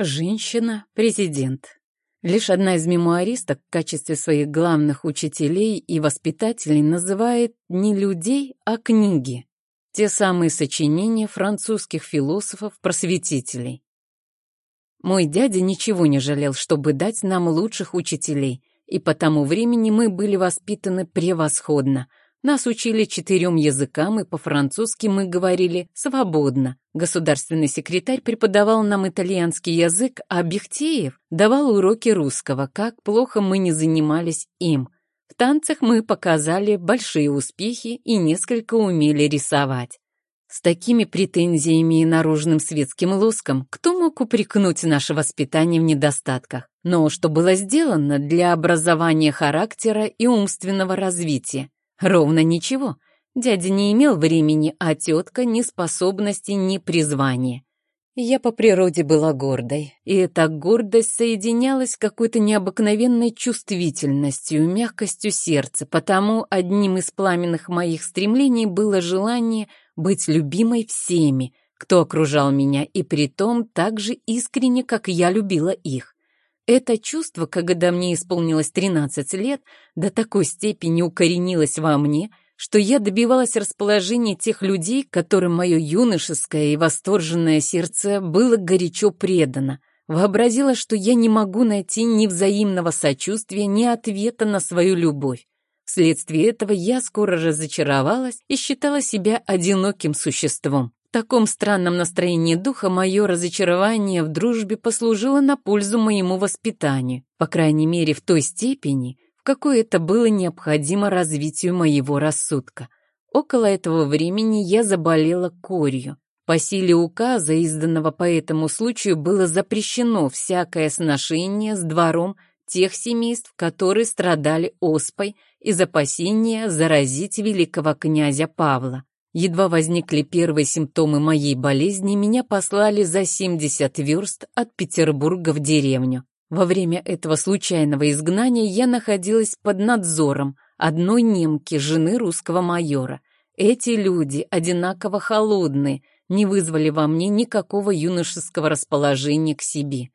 Женщина-президент. Лишь одна из мемуаристок в качестве своих главных учителей и воспитателей называет не людей, а книги. Те самые сочинения французских философов-просветителей. Мой дядя ничего не жалел, чтобы дать нам лучших учителей, и по тому времени мы были воспитаны превосходно – нас учили четырем языкам, и по-французски мы говорили свободно. Государственный секретарь преподавал нам итальянский язык, а Бехтеев давал уроки русского, как плохо мы не занимались им. В танцах мы показали большие успехи и несколько умели рисовать. С такими претензиями и наружным светским лоском кто мог упрекнуть наше воспитание в недостатках? Но что было сделано для образования характера и умственного развития? Ровно ничего. Дядя не имел времени, а тетка ни способности, ни призвания. Я по природе была гордой, и эта гордость соединялась с какой-то необыкновенной чувствительностью, мягкостью сердца, потому одним из пламенных моих стремлений было желание быть любимой всеми, кто окружал меня, и притом так же искренне, как я любила их. Это чувство, когда мне исполнилось 13 лет, до такой степени укоренилось во мне, что я добивалась расположения тех людей, которым мое юношеское и восторженное сердце было горячо предано. Вообразила, что я не могу найти ни взаимного сочувствия, ни ответа на свою любовь. Вследствие этого я скоро разочаровалась и считала себя одиноким существом. В таком странном настроении духа мое разочарование в дружбе послужило на пользу моему воспитанию, по крайней мере в той степени, в какой это было необходимо развитию моего рассудка. Около этого времени я заболела корью. По силе указа, изданного по этому случаю, было запрещено всякое сношение с двором тех семейств, которые страдали оспой из опасения заразить великого князя Павла. Едва возникли первые симптомы моей болезни, меня послали за 70 верст от Петербурга в деревню. Во время этого случайного изгнания я находилась под надзором одной немки, жены русского майора. Эти люди, одинаково холодные, не вызвали во мне никакого юношеского расположения к себе.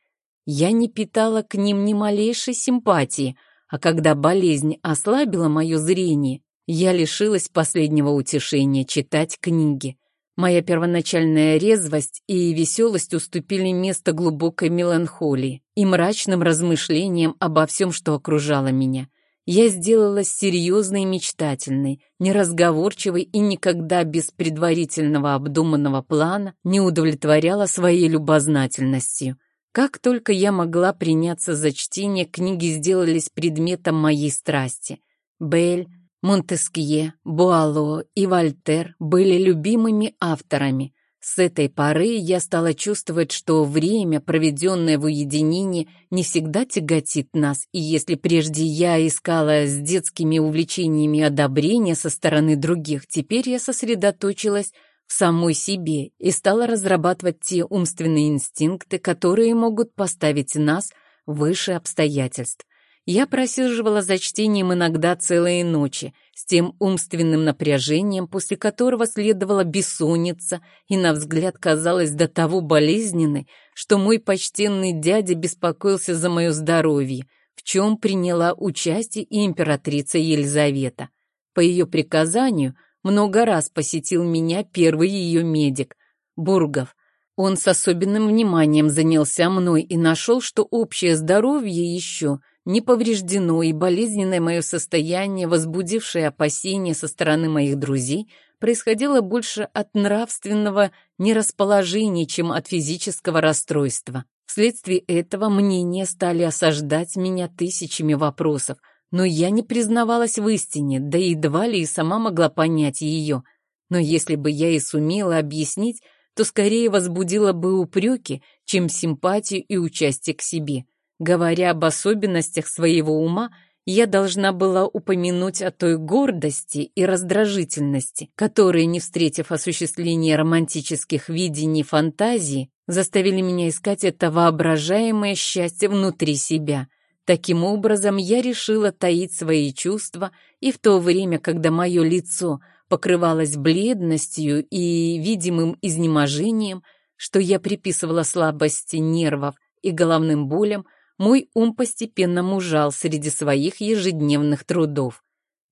Я не питала к ним ни малейшей симпатии, а когда болезнь ослабила мое зрение, я лишилась последнего утешения читать книги. Моя первоначальная резвость и веселость уступили место глубокой меланхолии и мрачным размышлениям обо всем, что окружало меня. Я сделалась серьезной и мечтательной, неразговорчивой и никогда без предварительного обдуманного плана не удовлетворяла своей любознательностью. Как только я могла приняться за чтение, книги сделались предметом моей страсти. Бель, Монтескье, Буало и Вольтер были любимыми авторами. С этой поры я стала чувствовать, что время, проведенное в уединении, не всегда тяготит нас, и если прежде я искала с детскими увлечениями одобрения со стороны других, теперь я сосредоточилась в самой себе и стала разрабатывать те умственные инстинкты, которые могут поставить нас выше обстоятельств. Я просиживала за чтением иногда целые ночи, с тем умственным напряжением, после которого следовала бессонница, и на взгляд казалась до того болезненной, что мой почтенный дядя беспокоился за мое здоровье, в чем приняла участие и императрица Елизавета. По ее приказанию много раз посетил меня первый ее медик, Бургов. Он с особенным вниманием занялся мной и нашел, что общее здоровье еще – не повреждено, и болезненное мое состояние, возбудившее опасения со стороны моих друзей, происходило больше от нравственного нерасположения, чем от физического расстройства. Вследствие этого мнения стали осаждать меня тысячами вопросов, но я не признавалась в истине, да едва ли и сама могла понять ее. Но если бы я и сумела объяснить, то скорее возбудила бы упреки, чем симпатию и участие к себе. Говоря об особенностях своего ума, я должна была упомянуть о той гордости и раздражительности, которые, не встретив осуществления романтических видений фантазии, заставили меня искать это воображаемое счастье внутри себя. Таким образом, я решила таить свои чувства, и в то время, когда мое лицо покрывалось бледностью и видимым изнеможением, что я приписывала слабости нервов и головным болям, мой ум постепенно мужал среди своих ежедневных трудов.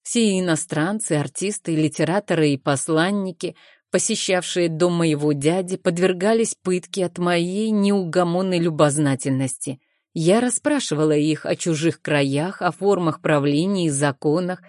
Все иностранцы, артисты, литераторы и посланники, посещавшие дом моего дяди, подвергались пытке от моей неугомонной любознательности. Я расспрашивала их о чужих краях, о формах правления и законах,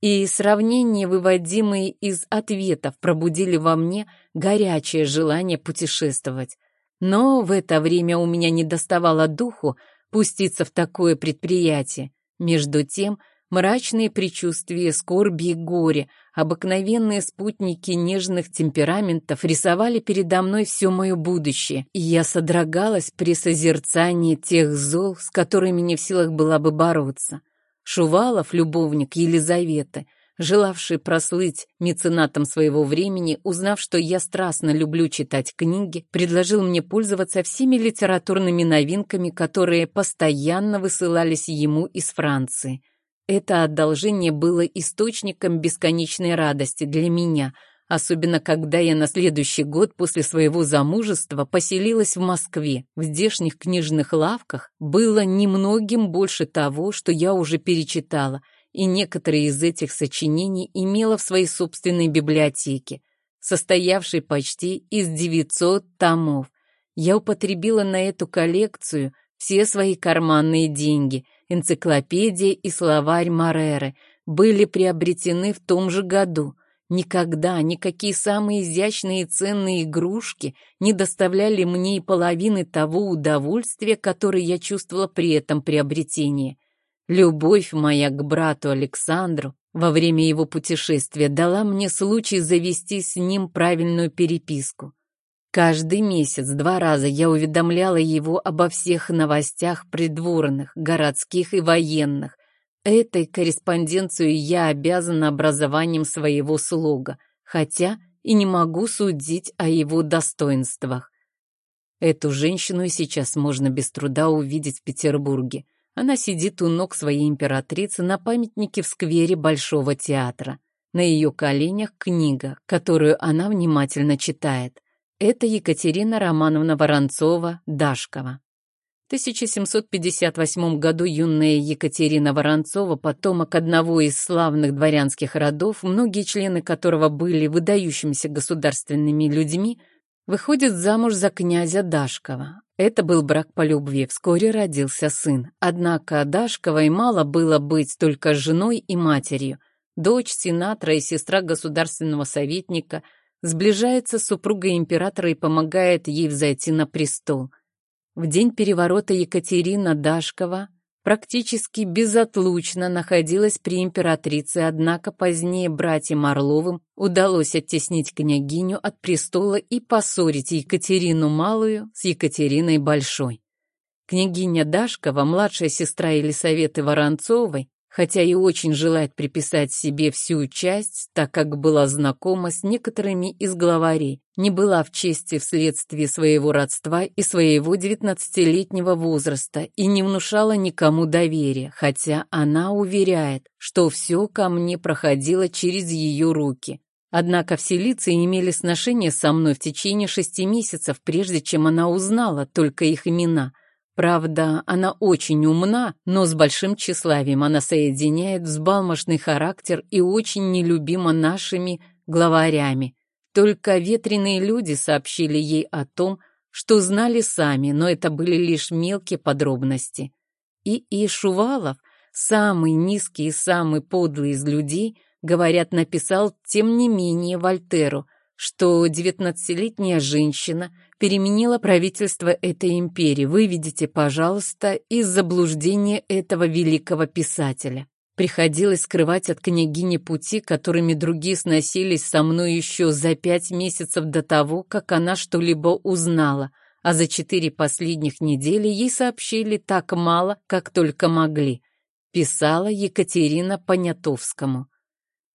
и сравнения, выводимые из ответов, пробудили во мне горячее желание путешествовать. Но в это время у меня не доставало духу пуститься в такое предприятие. Между тем, мрачные предчувствия скорби и горя, обыкновенные спутники нежных темпераментов рисовали передо мной все мое будущее, и я содрогалась при созерцании тех зол, с которыми не в силах была бы бороться. Шувалов, любовник Елизаветы, желавший прослыть меценатом своего времени, узнав, что я страстно люблю читать книги, предложил мне пользоваться всеми литературными новинками, которые постоянно высылались ему из Франции. Это одолжение было источником бесконечной радости для меня – особенно когда я на следующий год после своего замужества поселилась в Москве. В здешних книжных лавках было немногим больше того, что я уже перечитала, и некоторые из этих сочинений имела в своей собственной библиотеке, состоявшей почти из 900 томов. Я употребила на эту коллекцию все свои карманные деньги. Энциклопедия и словарь Мореры были приобретены в том же году. Никогда никакие самые изящные и ценные игрушки не доставляли мне и половины того удовольствия, которое я чувствовала при этом приобретении. Любовь моя к брату Александру во время его путешествия дала мне случай завести с ним правильную переписку. Каждый месяц два раза я уведомляла его обо всех новостях придворных, городских и военных. Этой корреспонденцию я обязана образованием своего слуга, хотя и не могу судить о его достоинствах. Эту женщину сейчас можно без труда увидеть в Петербурге. Она сидит у ног своей императрицы на памятнике в сквере Большого театра. На ее коленях книга, которую она внимательно читает. Это Екатерина Романовна Воронцова Дашкова. В 1758 году юная Екатерина Воронцова, потомок одного из славных дворянских родов, многие члены которого были выдающимися государственными людьми, выходит замуж за князя Дашкова. Это был брак по любви, вскоре родился сын. Однако Дашковой мало было быть только женой и матерью. Дочь сенатора и сестра государственного советника сближается с супругой императора и помогает ей взойти на престол. В день переворота Екатерина Дашкова практически безотлучно находилась при императрице, однако позднее братьям Орловым удалось оттеснить княгиню от престола и поссорить Екатерину Малую с Екатериной Большой. Княгиня Дашкова, младшая сестра Елисаветы Воронцовой, хотя и очень желает приписать себе всю часть, так как была знакома с некоторыми из главарей, не была в чести вследствие своего родства и своего девятнадцатилетнего возраста и не внушала никому доверия, хотя она уверяет, что все ко мне проходило через ее руки. Однако все лица имели сношение со мной в течение шести месяцев, прежде чем она узнала только их имена – Правда, она очень умна, но с большим тщеславием она соединяет взбалмошный характер и очень нелюбима нашими главарями. Только ветреные люди сообщили ей о том, что знали сами, но это были лишь мелкие подробности. И Ишувалов, самый низкий и самый подлый из людей, говорят, написал тем не менее Вольтеру, что девятнадцатилетняя женщина переменила правительство этой империи. Выведите, пожалуйста, из заблуждения этого великого писателя. Приходилось скрывать от княгини пути, которыми другие сносились со мной еще за пять месяцев до того, как она что-либо узнала, а за четыре последних недели ей сообщили так мало, как только могли. Писала Екатерина Понятовскому.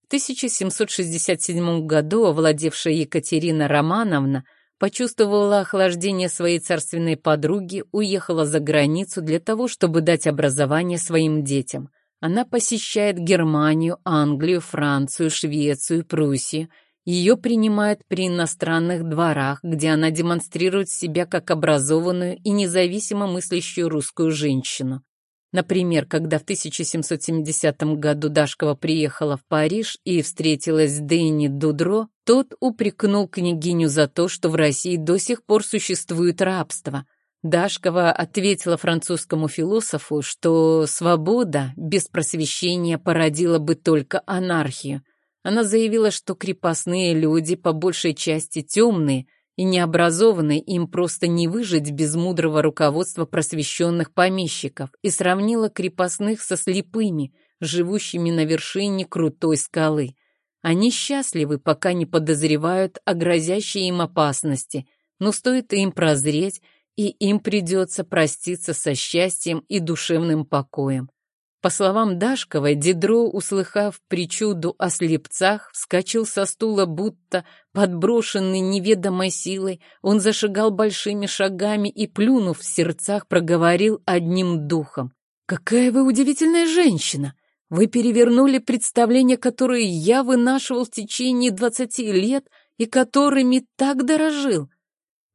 1767 году овладевшая Екатерина Романовна почувствовала охлаждение своей царственной подруги, уехала за границу для того, чтобы дать образование своим детям. Она посещает Германию, Англию, Францию, Швецию, Пруссию. Ее принимают при иностранных дворах, где она демонстрирует себя как образованную и независимо мыслящую русскую женщину. Например, когда в 1770 году Дашкова приехала в Париж и встретилась с Дэнни Дудро, тот упрекнул княгиню за то, что в России до сих пор существует рабство. Дашкова ответила французскому философу, что свобода без просвещения породила бы только анархию. Она заявила, что крепостные люди по большей части темные – и необразованной им просто не выжить без мудрого руководства просвещенных помещиков и сравнила крепостных со слепыми, живущими на вершине крутой скалы. Они счастливы, пока не подозревают о грозящей им опасности, но стоит им прозреть, и им придется проститься со счастьем и душевным покоем. По словам Дашковой, Дидро, услыхав причуду о слепцах, вскочил со стула, будто подброшенный неведомой силой. Он зашагал большими шагами и, плюнув в сердцах, проговорил одним духом. «Какая вы удивительная женщина! Вы перевернули представления, которые я вынашивал в течение двадцати лет и которыми так дорожил.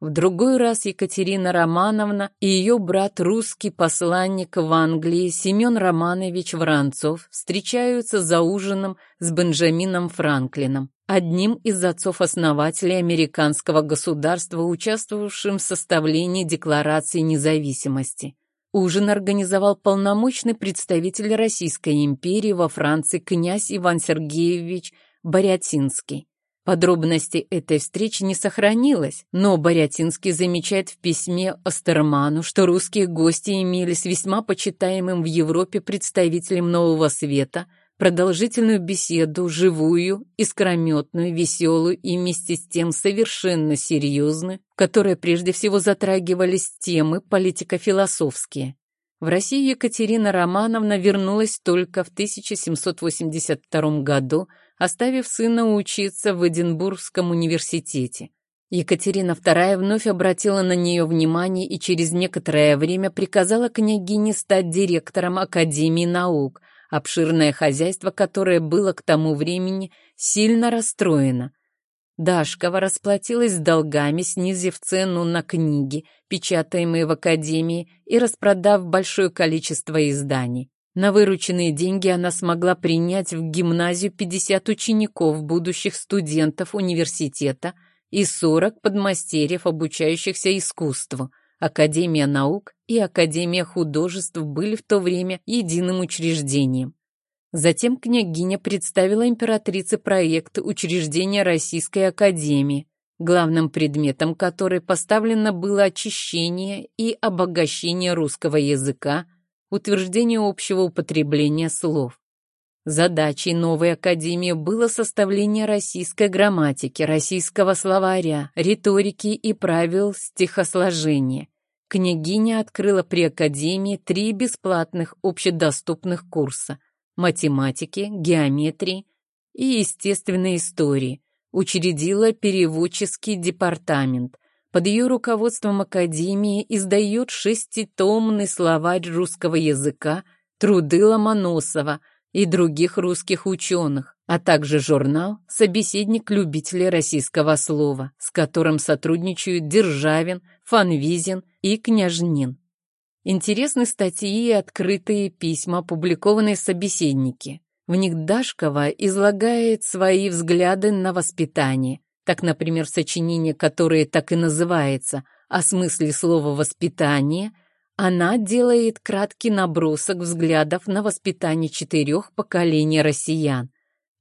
В другой раз Екатерина Романовна и ее брат русский посланник в Англии Семен Романович Воронцов встречаются за ужином с Бенджамином Франклином, одним из отцов-основателей американского государства, участвовавшим в составлении Декларации независимости. Ужин организовал полномочный представитель Российской империи во Франции князь Иван Сергеевич Борятинский. Подробностей этой встречи не сохранилось, но Борятинский замечает в письме Остерману, что русские гости имели с весьма почитаемым в Европе представителем Нового Света продолжительную беседу, живую, искрометную, веселую и вместе с тем совершенно серьезную, в которой прежде всего затрагивались темы политико-философские. В Россию Екатерина Романовна вернулась только в 1782 году, оставив сына учиться в Эдинбургском университете. Екатерина II вновь обратила на нее внимание и через некоторое время приказала княгине стать директором Академии наук, обширное хозяйство, которое было к тому времени сильно расстроено. Дашкова расплатилась с долгами, снизив цену на книги, печатаемые в Академии, и распродав большое количество изданий. На вырученные деньги она смогла принять в гимназию 50 учеников, будущих студентов университета, и 40 подмастерьев, обучающихся искусству. Академия наук и Академия художеств были в то время единым учреждением. Затем княгиня представила императрице проект учреждения Российской Академии, главным предметом которой поставлено было очищение и обогащение русского языка, утверждение общего употребления слов. Задачей новой академии было составление российской грамматики, российского словаря, риторики и правил стихосложения. Княгиня открыла при академии три бесплатных общедоступных курса математики, геометрии и естественной истории, учредила переводческий департамент, под ее руководством Академии издает шеститомный словарь русского языка «Труды Ломоносова» и других русских ученых, а также журнал «Собеседник любителей российского слова», с которым сотрудничают Державин, Фанвизин и Княжнин. Интересны статьи и открытые письма, опубликованные в «Собеседнике». В них Дашкова излагает свои взгляды на воспитание, так, например, в сочинении, которое так и называется «О смысле слова «воспитание», она делает краткий набросок взглядов на воспитание четырех поколений россиян.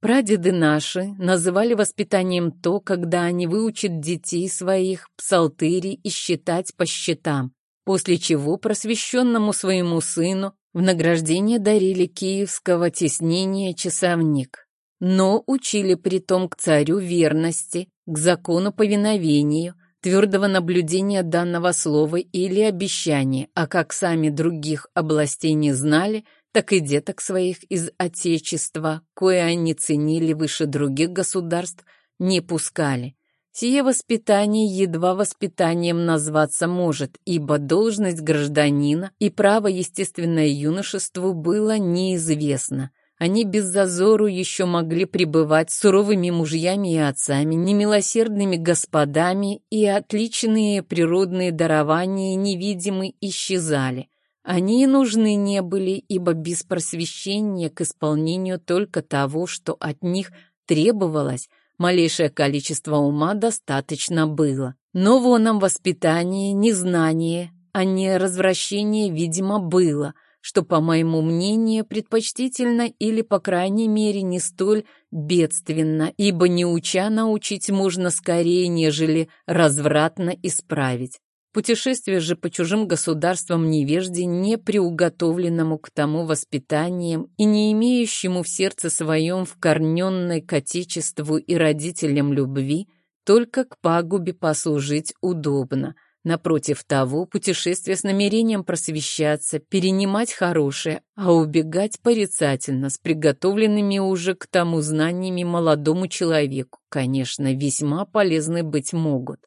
Прадеды наши называли воспитанием то, когда они выучат детей своих псалтыри и считать по счетам, после чего просвещенному своему сыну в награждение дарили киевского теснения часовник. Но учили притом к царю верности, к закону повиновению, твердого наблюдения данного слова или обещания, а как сами других областей не знали, так и деток своих из Отечества, кое они ценили выше других государств, не пускали. Сие воспитание едва воспитанием назваться может, ибо должность гражданина и право естественное юношеству было неизвестно. Они без зазору еще могли пребывать суровыми мужьями и отцами, немилосердными господами, и отличные природные дарования невидимы исчезали. Они нужны не были, ибо без просвещения к исполнению только того, что от них требовалось, малейшее количество ума достаточно было. Но воном воспитание, незнание, а не развращение, видимо, было – что, по моему мнению, предпочтительно или, по крайней мере, не столь бедственно, ибо не уча научить можно скорее, нежели развратно исправить. Путешествие же по чужим государствам невежде, не приуготовленному к тому воспитанием и не имеющему в сердце своем вкорненной к отечеству и родителям любви, только к пагубе послужить удобно, Напротив того, путешествие с намерением просвещаться, перенимать хорошее, а убегать порицательно, с приготовленными уже к тому знаниями молодому человеку, конечно, весьма полезны быть могут.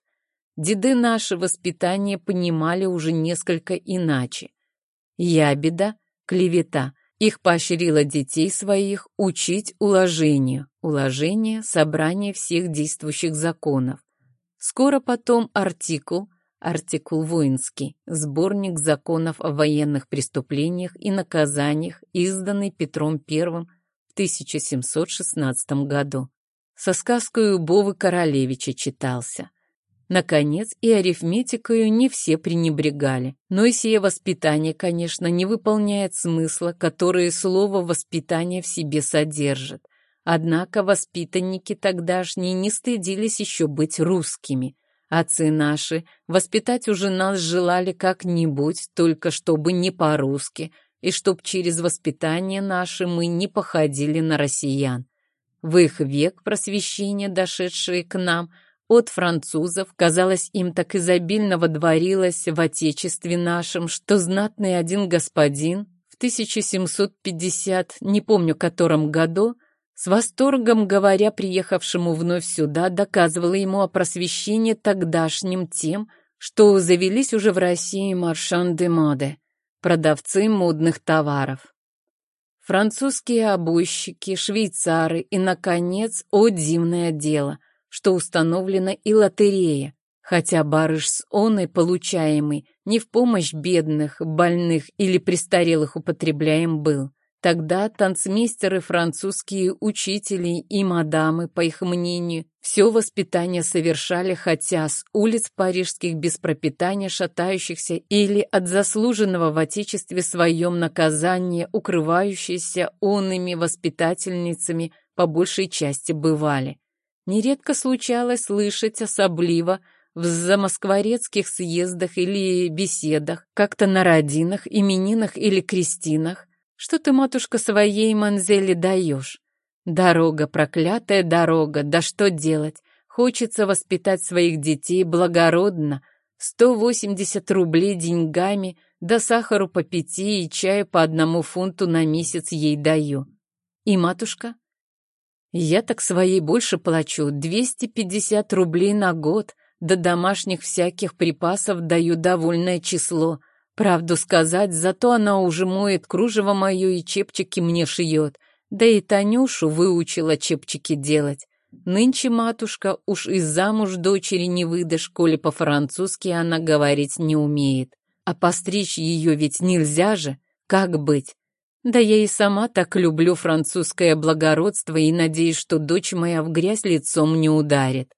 Деды наши воспитание понимали уже несколько иначе. Ябеда, клевета, их поощрила детей своих учить уложению, уложение – собрание всех действующих законов. Скоро потом артикул – Артикул воинский. Сборник законов о военных преступлениях и наказаниях, изданный Петром I в 1716 году. Со сказкой Убовы Королевича читался. Наконец, и арифметикою не все пренебрегали. Но и сие воспитание, конечно, не выполняет смысла, который слово «воспитание» в себе содержит. Однако воспитанники тогдашние не стыдились еще быть русскими – Отцы наши воспитать уже нас желали как-нибудь, только чтобы не по-русски, и чтоб через воспитание наше мы не походили на россиян. В их век просвещения, дошедшие к нам от французов, казалось, им так изобильно водворилось в отечестве нашем, что знатный один господин в 1750, не помню котором году, с восторгом говоря приехавшему вновь сюда, доказывала ему о просвещении тогдашним тем, что завелись уже в России маршан-де-моде, продавцы модных товаров. Французские обойщики, швейцары и, наконец, о дивное дело, что установлена и лотерея, хотя барыш с оной получаемый не в помощь бедных, больных или престарелых употребляем был. Тогда танцмейстеры, французские учители и мадамы, по их мнению, все воспитание совершали, хотя с улиц парижских без пропитания шатающихся или от заслуженного в отечестве своем наказания, укрывающиеся онными воспитательницами, по большей части бывали. Нередко случалось слышать особливо в замоскворецких съездах или беседах, как-то на родинах, именинах или крестинах, что ты, матушка, своей Манзели даешь? Дорога, проклятая дорога, да что делать? Хочется воспитать своих детей благородно. Сто восемьдесят рублей деньгами, да сахару по пяти и чаю по одному фунту на месяц ей даю. И матушка? Я так своей больше плачу, двести пятьдесят рублей на год, до домашних всяких припасов даю довольное число. Правду сказать, зато она уже моет кружево мое и чепчики мне шьет. Да и Танюшу выучила чепчики делать. Нынче, матушка, уж и замуж дочери не выдашь, коли по-французски она говорить не умеет. А постричь ее ведь нельзя же. Как быть? Да я и сама так люблю французское благородство и надеюсь, что дочь моя в грязь лицом не ударит.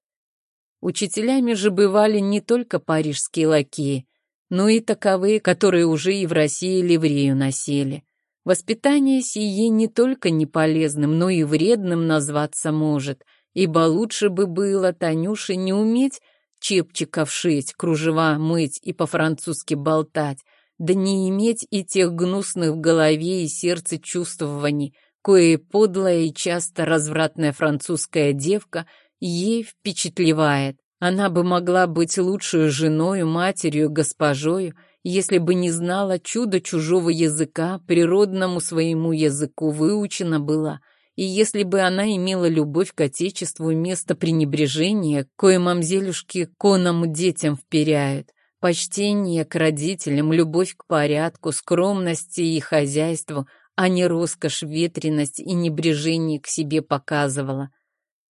Учителями же бывали не только парижские лакеи, но и таковые, которые уже и в России ливрею носили. Воспитание сие не только не полезным, но и вредным назваться может, ибо лучше бы было Танюше не уметь чепчиков шить, кружева мыть и по-французски болтать, да не иметь и тех гнусных в голове и сердце чувствований, кое подлая и часто развратная французская девка ей впечатлевает. Она бы могла быть лучшей женой, матерью, госпожою, если бы не знала чудо чужого языка, природному своему языку выучена была, и если бы она имела любовь к отечеству вместо пренебрежения, кое мамзелюшки коному детям вперяют, почтение к родителям, любовь к порядку, скромности и хозяйству, а не роскошь, ветренность и небрежение к себе показывала.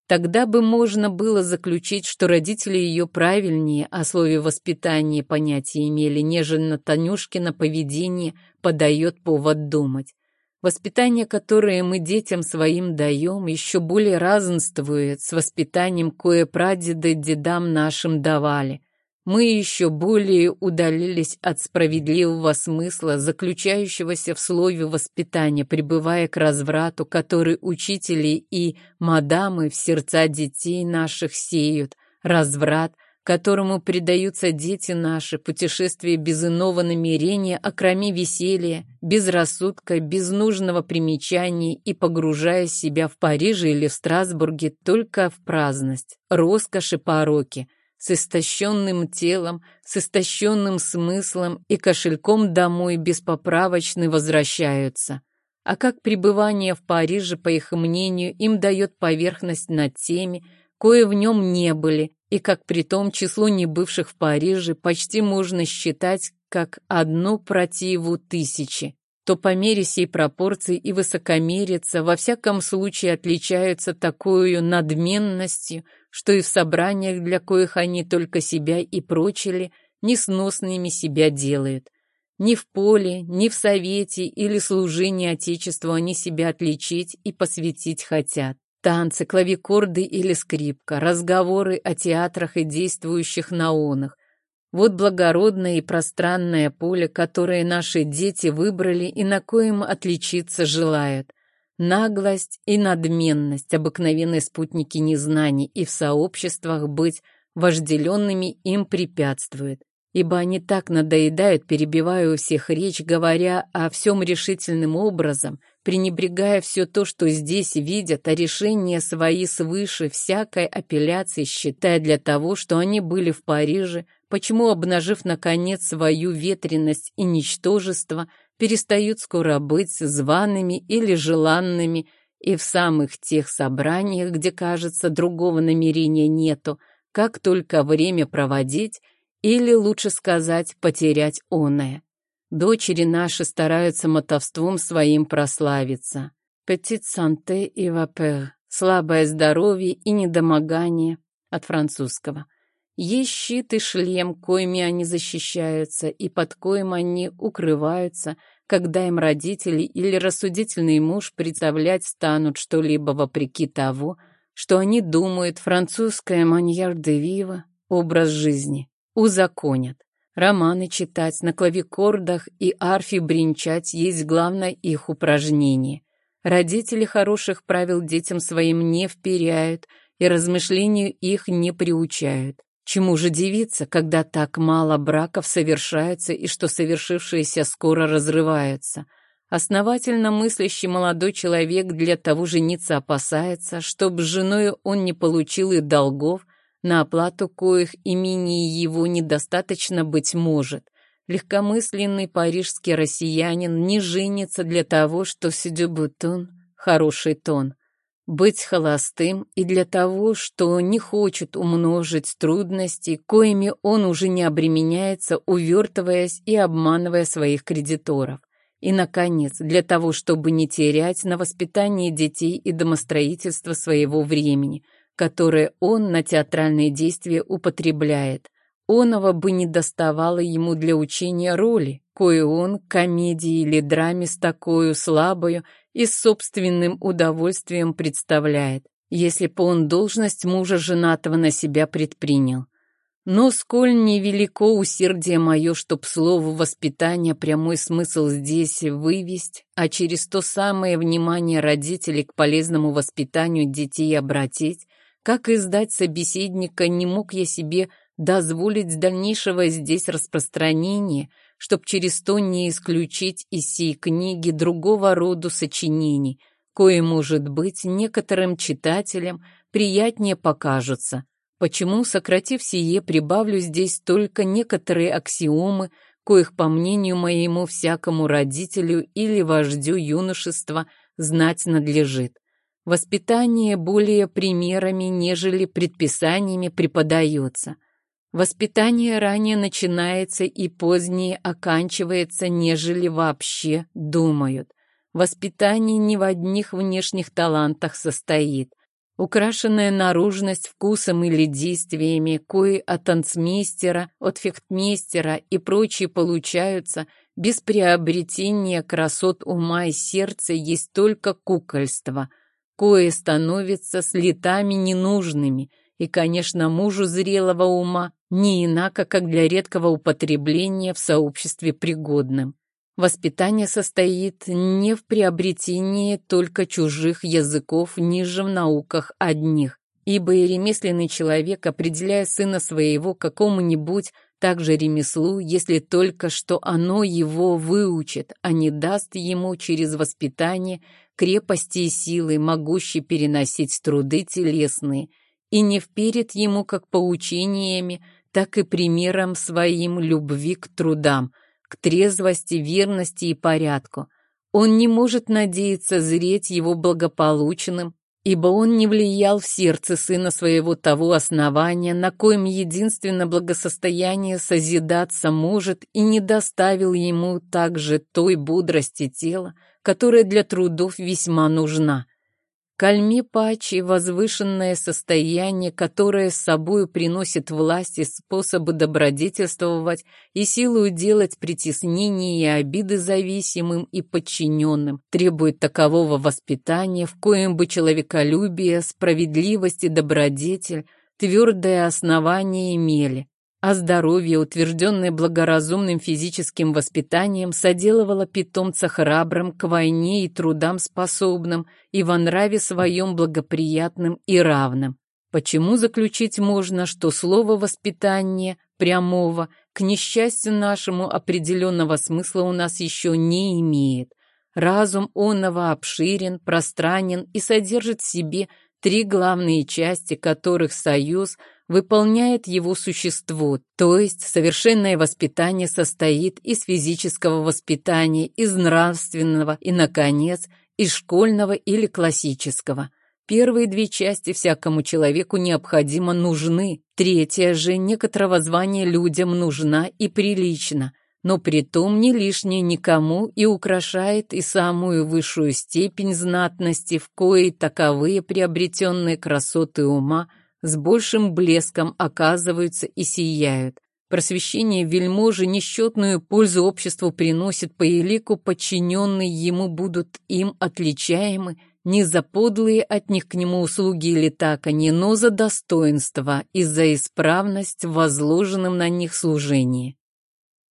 Тогда бы можно было заключить, что родители ее правильнее о слове воспитания понятия имели, нежели Танюшкино поведение подает повод думать. Воспитание, которое мы детям своим даем, еще более разнствует с воспитанием, кое прадеды дедам нашим давали мы еще более удалились от справедливого смысла, заключающегося в слове воспитания, прибывая к разврату, который учители и мадамы в сердца детей наших сеют, разврат, которому предаются дети наши, путешествие без иного намерения, окроме веселья, без рассудка, без нужного примечания и погружая себя в Париже или в Страсбурге только в праздность, роскошь и пороки – с истощенным телом, с истощенным смыслом и кошельком домой беспоправочно возвращаются. А как пребывание в Париже, по их мнению, им дает поверхность над теми, кое в нем не были, и как при том число небывших в Париже почти можно считать как одну противу тысячи, то по мере сей пропорции и высокомерица во всяком случае отличаются такой надменностью, что и в собраниях, для коих они только себя и прочили, несносными себя делают. Ни в поле, ни в совете или служении Отечеству они себя отличить и посвятить хотят. Танцы, клавикорды или скрипка, разговоры о театрах и действующих наонах. Вот благородное и пространное поле, которое наши дети выбрали и на коем отличиться желают. Наглость и надменность – обыкновенные спутники незнаний, и в сообществах быть вожделенными им препятствует, ибо они так надоедают, перебивая у всех речь, говоря о всем решительным образом, пренебрегая все то, что здесь видят, а решения свои свыше всякой апелляции считая для того, что они были в Париже, почему, обнажив, наконец, свою ветренность и ничтожество – перестают скоро быть зваными или желанными, и в самых тех собраниях, где, кажется, другого намерения нету, как только время проводить, или, лучше сказать, потерять оное. Дочери наши стараются мотовством своим прославиться. Petit santé и vapeur. Слабое здоровье и недомогание от французского. Есть щит и шлем, коими они защищаются, и под коим они укрываются, когда им родители или рассудительный муж представлять станут что-либо вопреки того, что они думают, французская маньяр де вива, образ жизни, узаконят. Романы читать, на клавикордах и арфе бренчать есть главное их упражнение. Родители хороших правил детям своим не вперяют и размышлению их не приучают. Чему же дивиться, когда так мало браков совершается и что совершившиеся скоро разрываются? Основательно мыслящий молодой человек для того жениться опасается, чтоб с женой он не получил и долгов, на оплату коих имени его недостаточно быть может. Легкомысленный парижский россиянин не женится для того, что сидюбутун – хороший тон быть холостым и для того, что не хочет умножить трудности, коими он уже не обременяется, увертываясь и обманывая своих кредиторов. И, наконец, для того, чтобы не терять на воспитании детей и домостроительство своего времени, которое он на театральные действия употребляет. Оного бы не доставало ему для учения роли, кое он комедии или драме с такой слабою и с собственным удовольствием представляет, если бы он должность мужа женатого на себя предпринял. Но сколь невелико усердие мое, чтоб слову воспитания прямой смысл здесь вывести, а через то самое внимание родителей к полезному воспитанию детей обратить, как издать собеседника не мог я себе дозволить дальнейшего здесь распространения, чтоб через то не исключить из сей книги другого рода сочинений, кое, может быть, некоторым читателям приятнее покажутся. Почему, сократив сие, прибавлю здесь только некоторые аксиомы, коих, по мнению моему, всякому родителю или вождю юношества знать надлежит. Воспитание более примерами, нежели предписаниями преподается – Воспитание ранее начинается и позднее оканчивается, нежели вообще думают. Воспитание не в одних внешних талантах состоит. Украшенная наружность вкусом или действиями, кои от танцмейстера, от фехтмейстера и прочие получаются, без приобретения красот ума и сердца есть только кукольство, кое становится с летами ненужными, и, конечно, мужу зрелого ума не инако, как для редкого употребления в сообществе пригодным. Воспитание состоит не в приобретении только чужих языков ниже в науках одних, ибо и ремесленный человек, определяя сына своего какому-нибудь также ремеслу, если только что оно его выучит, а не даст ему через воспитание крепости и силы, могущие переносить труды телесные, и не вперит ему как поучениями, так и примером своим любви к трудам – к трезвости, верности и порядку. Он не может надеяться зреть его благополучным, ибо он не влиял в сердце сына своего того основания, на коем единственно благосостояние созидаться может, и не доставил ему также той бодрости тела, которая для трудов весьма нужна. Кальми пачи – возвышенное состояние, которое с собою приносит власть и способы добродетельствовать и силу делать притеснения и обиды зависимым и подчиненным, требует такового воспитания, в коем бы человеколюбие, справедливость и добродетель твердое основание имели, а здоровье, утвержденное благоразумным физическим воспитанием, соделывало питомца храбрым, к войне и трудам способным и во нраве своем благоприятным и равным. Почему заключить можно, что слово «воспитание» прямого к несчастью нашему определенного смысла у нас еще не имеет? Разум онного обширен, пространен и содержит в себе три главные части, которых союз – выполняет его существо, то есть совершенное воспитание состоит из физического воспитания, из нравственного и, наконец, из школьного или классического. Первые две части всякому человеку необходимо нужны, третья же некоторого звания людям нужна и прилична, но притом не лишняя никому и украшает и самую высшую степень знатности, в коей таковые приобретенные красоты ума – с большим блеском оказываются и сияют. Просвещение вельможи несчетную пользу обществу приносит по елику, подчиненные ему будут им отличаемы не за подлые от них к нему услуги или таканье, но за достоинство и за исправность в возложенном на них служении.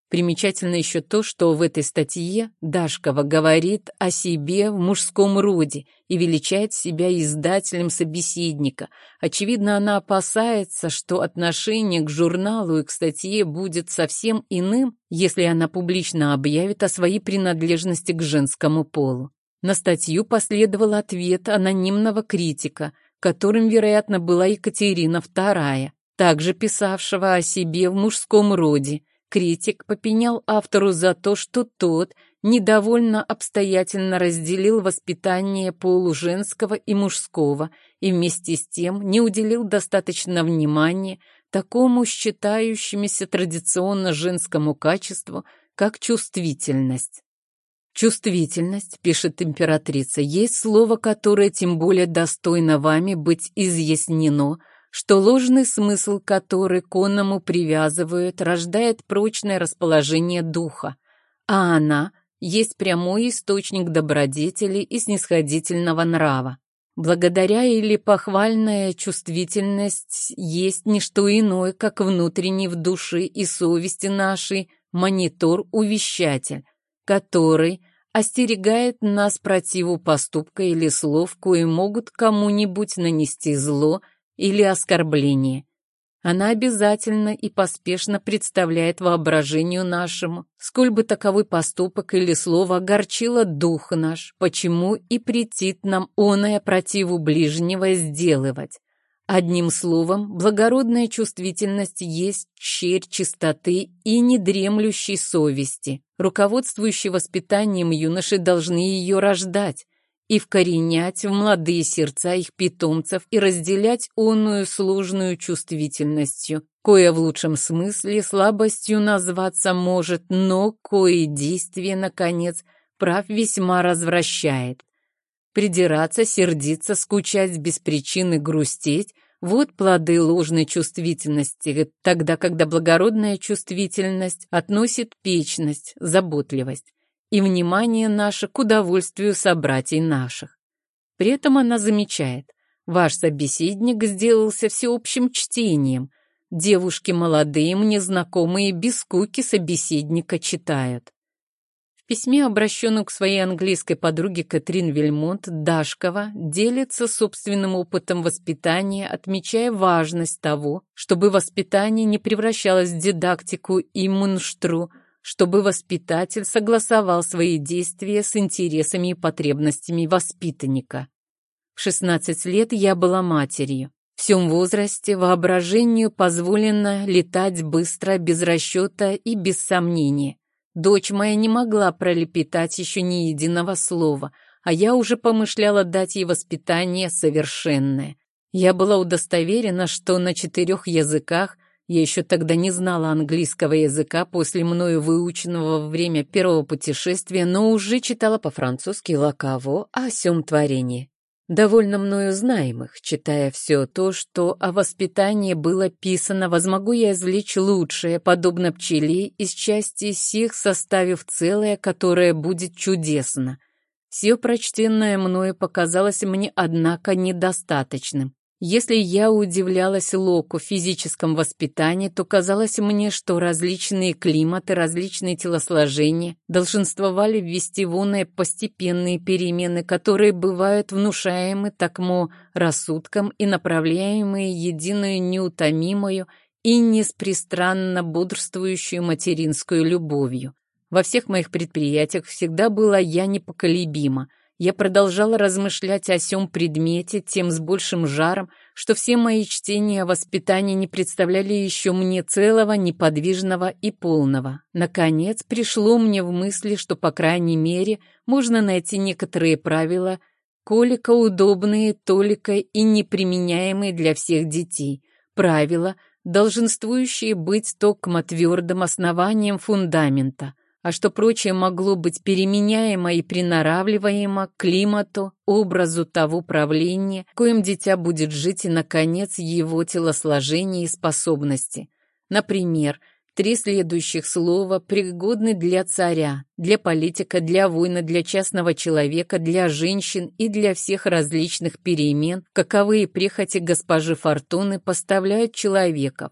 Примечательно еще то, что в этой статье Дашкова говорит о себе в мужском роде и величает себя издателем собеседника. Очевидно, она опасается, что отношение к журналу и к статье будет совсем иным, если она публично объявит о своей принадлежности к женскому полу. На статью последовал ответ анонимного критика, которым, вероятно, была Екатерина II, также писавшего о себе в мужском роде, Критик попенял автору за то, что тот недовольно обстоятельно разделил воспитание полуженского и мужского и вместе с тем не уделил достаточно внимания такому считающемуся традиционно женскому качеству, как чувствительность. Чувствительность, пишет императрица, есть слово, которое тем более достойно вами быть изъяснено – что ложный смысл, который к оному привязывают, рождает прочное расположение духа, а она есть прямой источник добродетели и снисходительного нрава. Благодаря или похвальная чувствительность есть не что иное, как внутренний в душе и совести нашей монитор-увещатель, который остерегает нас противу поступка или слов, кои могут кому-нибудь нанести зло – или оскорбление. Она обязательно и поспешно представляет воображению нашему, сколь бы таковой поступок или слово огорчило дух наш, почему и претит нам оное противу ближнего сделывать. Одним словом, благородная чувствительность есть черь чистоты и недремлющей совести. Руководствующие воспитанием юноши должны ее рождать, и вкоренять в молодые сердца их питомцев и разделять онную сложную чувствительностью, кое в лучшем смысле слабостью назваться может, но кое действие, наконец, прав весьма развращает. Придираться, сердиться, скучать без причины, грустить – вот плоды ложной чувствительности, тогда, когда благородная чувствительность относит печность, заботливость и внимание наше к удовольствию собратьей наших. При этом она замечает, ваш собеседник сделался всеобщим чтением, девушки молодые, мне знакомые, без скуки собеседника читают письме, обращенном к своей английской подруге Катрин Вельмонт, Дашкова делится собственным опытом воспитания, отмечая важность того, чтобы воспитание не превращалось в дидактику и мунштру, чтобы воспитатель согласовал свои действия с интересами и потребностями воспитанника. В 16 лет я была матерью. В всем возрасте воображению позволено летать быстро, без расчета и без сомнения. Дочь моя не могла пролепетать еще ни единого слова, а я уже помышляла дать ей воспитание совершенное. Я была удостоверена, что на четырех языках я еще тогда не знала английского языка после мною выученного во время первого путешествия, но уже читала по-французски лакаво о всем творении довольно мною знаемых, читая все то, что о воспитании было писано, возмогу я извлечь лучшее, подобно пчеле, из части сих составив целое, которое будет чудесно. Все прочтенное мною показалось мне, однако, недостаточным. Если я удивлялась Локу в физическом воспитании, то казалось мне, что различные климаты, различные телосложения долженствовали ввести воные постепенные перемены, которые бывают внушаемы такмо рассудком и направляемые единую неутомимую и неспристранно бодрствующую материнскую любовью. Во всех моих предприятиях всегда была я непоколебима, я продолжала размышлять о сём предмете тем с большим жаром, что все мои чтения о воспитании не представляли еще мне целого, неподвижного и полного. Наконец, пришло мне в мысли, что, по крайней мере, можно найти некоторые правила, колика удобные, толика и неприменяемые для всех детей. Правила, долженствующие быть токмо твердым основанием фундамента – а что прочее могло быть переменяемо и приноравливаемо к климату, образу того правления, коим дитя будет жить и, наконец, его телосложения и способности. Например, три следующих слова пригодны для царя, для политика, для воина, для частного человека, для женщин и для всех различных перемен, каковые прихоти госпожи Фортуны поставляют человеков,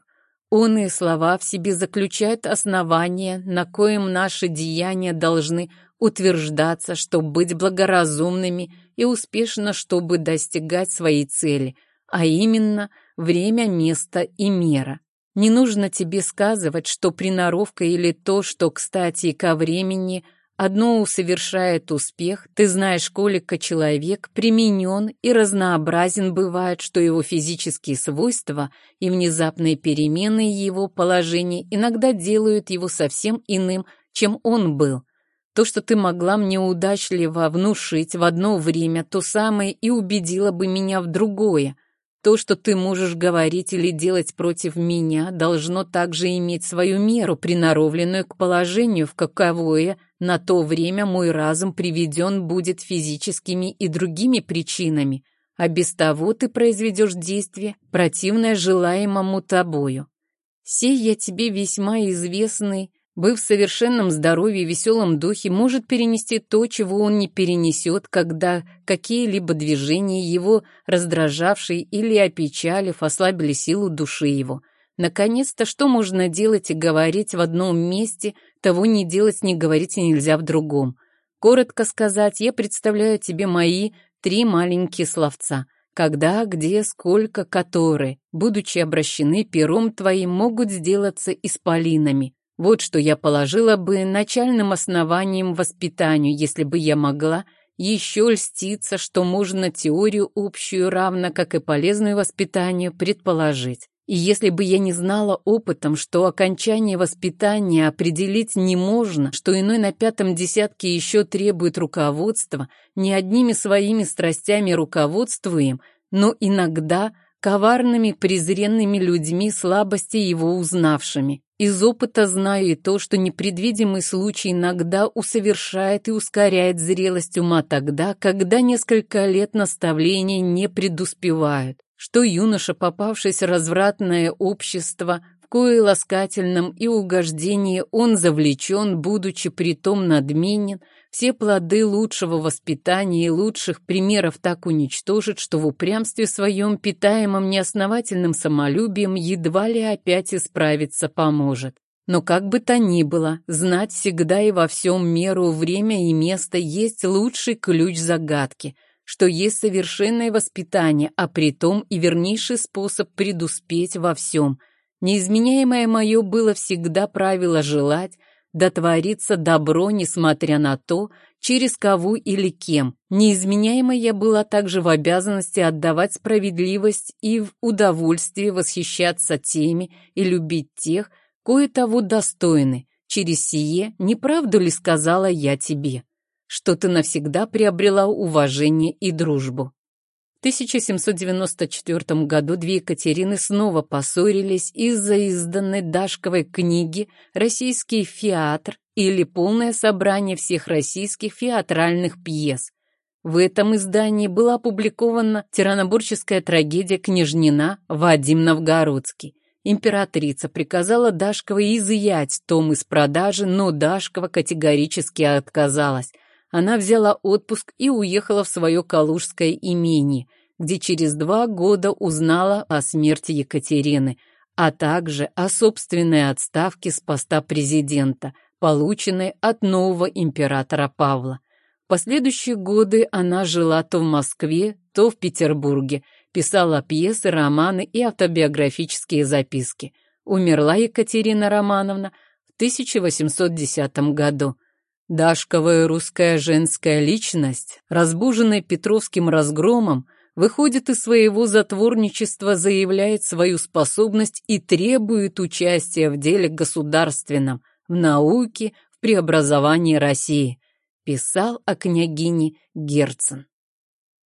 Оные слова в себе заключают основание, на коем наши деяния должны утверждаться, чтобы быть благоразумными и успешно, чтобы достигать своей цели, а именно время, место и мера. Не нужно тебе сказывать, что приноровка или то, что, кстати, ко времени – Одно усовершает успех, ты знаешь, колика человек применен и разнообразен бывает, что его физические свойства и внезапные перемены его положения иногда делают его совсем иным, чем он был. То, что ты могла мне удачливо внушить в одно время, то самое и убедило бы меня в другое. То, что ты можешь говорить или делать против меня, должно также иметь свою меру, приноровленную к положению, в каковое на то время мой разум приведен будет физическими и другими причинами, а без того ты произведешь действие, противное желаемому тобою. Сей я тебе весьма известный, быв в совершенном здоровье и веселом духе, может перенести то, чего он не перенесет, когда какие-либо движения его, раздражавшие или опечалив, ослабили силу души его – Наконец-то, что можно делать и говорить в одном месте, того не делать, не говорить нельзя в другом. Коротко сказать, я представляю тебе мои три маленькие словца. Когда, где, сколько, которые, будучи обращены пером твоим, могут сделаться исполинами. Вот что я положила бы начальным основанием воспитанию, если бы я могла еще льститься, что можно теорию общую, равно как и полезную воспитанию, предположить. И если бы я не знала опытом, что окончание воспитания определить не можно, что иной на пятом десятке еще требует руководства, не одними своими страстями руководствуем, но иногда коварными презренными людьми слабости его узнавшими. Из опыта знаю и то, что непредвидимый случай иногда усовершает и ускоряет зрелость ума тогда, когда несколько лет наставления не предуспевают, что юноша, попавшись в развратное общество, в кое ласкательном и угождении он завлечен, будучи притом надменен, все плоды лучшего воспитания и лучших примеров так уничтожит, что в упрямстве своем, питаемом неосновательным самолюбием, едва ли опять исправиться поможет. Но как бы то ни было, знать всегда и во всем меру, время и место есть лучший ключ загадки, что есть совершенное воспитание, а притом и вернейший способ предуспеть во всем. Неизменяемое мое было всегда правило желать, да творится добро, несмотря на то, через кого или кем. Неизменяемо я была также в обязанности отдавать справедливость и в удовольствие восхищаться теми и любить тех, кое того достойны. Через сие, не правду ли сказала я тебе, что ты навсегда приобрела уважение и дружбу? 1794 году две Екатерины снова поссорились из-за изданной Дашковой книги «Российский фиатр» или «Полное собрание всех российских фиатральных пьес». В этом издании была опубликована тираноборческая трагедия «Княжнина» Вадим Новгородский. Императрица приказала Дашковой изъять том из продажи, но Дашкова категорически отказалась – она взяла отпуск и уехала в свое калужское имение, где через два года узнала о смерти Екатерины, а также о собственной отставке с поста президента, полученной от нового императора Павла. В последующие годы она жила то в Москве, то в Петербурге, писала пьесы, романы и автобиографические записки. Умерла Екатерина Романовна в 1810 году. Дашковая русская женская личность, разбуженная Петровским разгромом, выходит из своего затворничества, заявляет свою способность и требует участия в деле государственном, в науке, в преобразовании России. Писал о княгине Герцен.